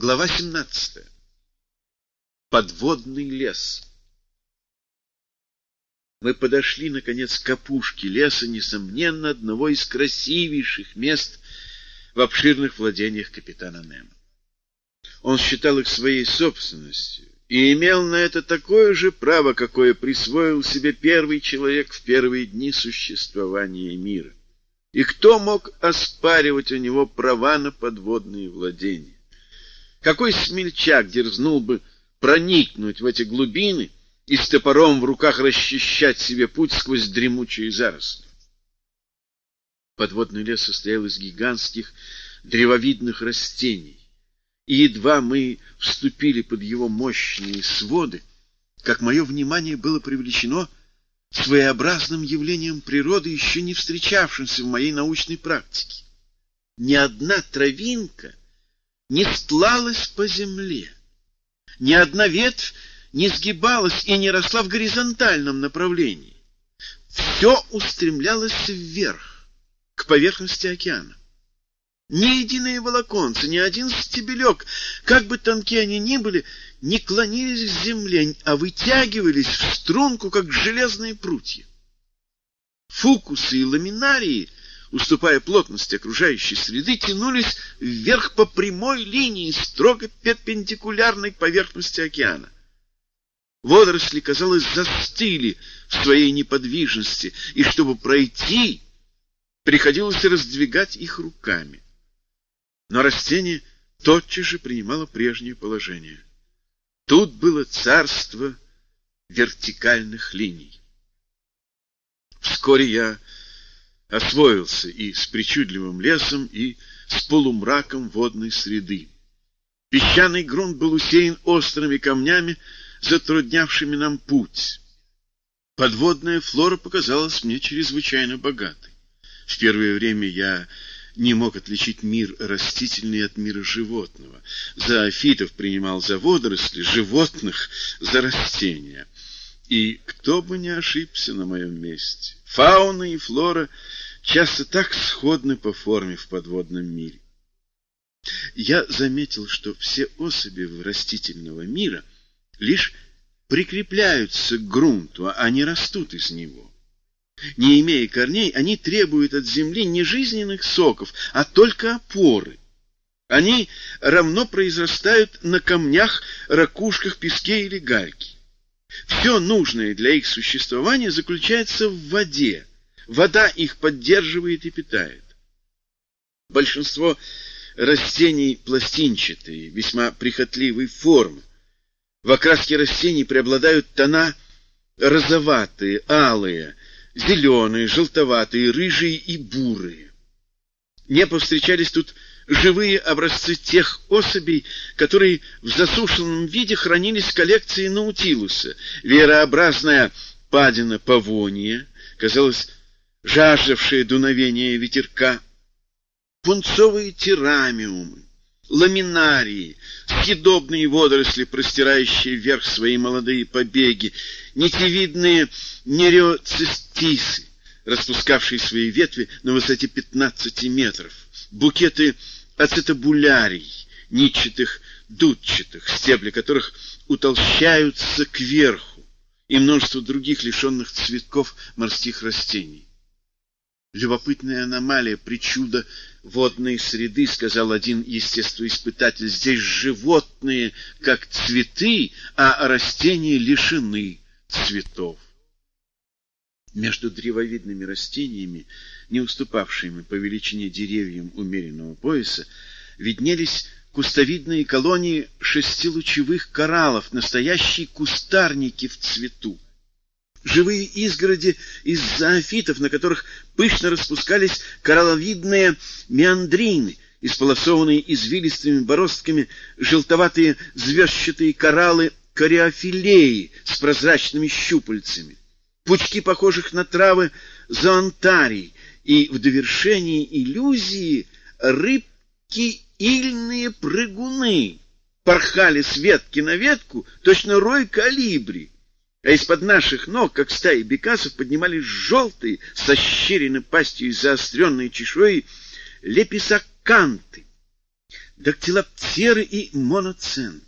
Глава 17. Подводный лес. Мы подошли, наконец, к опушке леса, несомненно, одного из красивейших мест в обширных владениях капитана Немо. Он считал их своей собственностью и имел на это такое же право, какое присвоил себе первый человек в первые дни существования мира. И кто мог оспаривать у него права на подводные владения? Какой смельчак дерзнул бы проникнуть в эти глубины и с топором в руках расчищать себе путь сквозь дремучие заросли? Подводный лес состоял из гигантских древовидных растений, и едва мы вступили под его мощные своды, как мое внимание было привлечено своеобразным явлением природы, еще не встречавшимся в моей научной практике. Ни одна травинка не стлалась по земле. Ни одна ветвь не сгибалась и не росла в горизонтальном направлении. Все устремлялось вверх, к поверхности океана. Ни единое волоконце, ни один стебелек, как бы тонки они ни были, не клонились к земле, а вытягивались в струнку, как железные прутья. Фукусы и ламинарии уступая плотности окружающей среды, тянулись вверх по прямой линии, строго перпендикулярной поверхности океана. Водоросли, казалось, застыли в своей неподвижности, и чтобы пройти, приходилось раздвигать их руками. Но растение тотчас же принимало прежнее положение. Тут было царство вертикальных линий. Вскоре я освоился и с причудливым лесом, и с полумраком водной среды. Песчаный грунт был усеян острыми камнями, затруднявшими нам путь. Подводная флора показалась мне чрезвычайно богатой. В первое время я не мог отличить мир растительный от мира животного. Зоофитов принимал за водоросли, животных — за растения. И кто бы не ошибся на моем месте. Фауна и флора часто так сходны по форме в подводном мире. Я заметил, что все особи растительного мира лишь прикрепляются к грунту, а не растут из него. Не имея корней, они требуют от земли не жизненных соков, а только опоры. Они равно произрастают на камнях, ракушках, песке или гальке. Все нужное для их существования заключается в воде, Вода их поддерживает и питает. Большинство растений пластинчатые, весьма прихотливой формы. В окраске растений преобладают тона розоватые, алые, зеленые, желтоватые, рыжие и бурые. Не повстречались тут живые образцы тех особей, которые в засушенном виде хранились в коллекции Наутилуса. Верообразная падина павония казалось жаждавшие дуновения ветерка, пунцовые тирамиумы, ламинарии, съедобные водоросли, простирающие вверх свои молодые побеги, нитевидные нереоцистисы, распускавшие свои ветви на высоте 15 метров, букеты ацетабулярий, нитчатых, дудчатых, стебли которых утолщаются кверху, и множество других лишенных цветков морских растений. Любопытная аномалия, причуда водной среды, сказал один естествоиспытатель. Здесь животные, как цветы, а растения лишены цветов. Между древовидными растениями, не уступавшими по величине деревьям умеренного пояса, виднелись кустовидные колонии шестилучевых кораллов, настоящие кустарники в цвету. Живые изгороди из зоофитов, на которых пышно распускались коралловидные меандрины, исполосованные извилистыми бороздками желтоватые звездчатые кораллы кориофилеи с прозрачными щупальцами, пучки похожих на травы зоантарий, и в довершении иллюзии рыбки ильные прыгуны порхали с ветки на ветку, точно рой калибри а из-под наших ног, как стаи бекасов, поднимались желтые, со щеренной пастью и заостренной чешуей леписаканты. дактилоптеры и моноценты.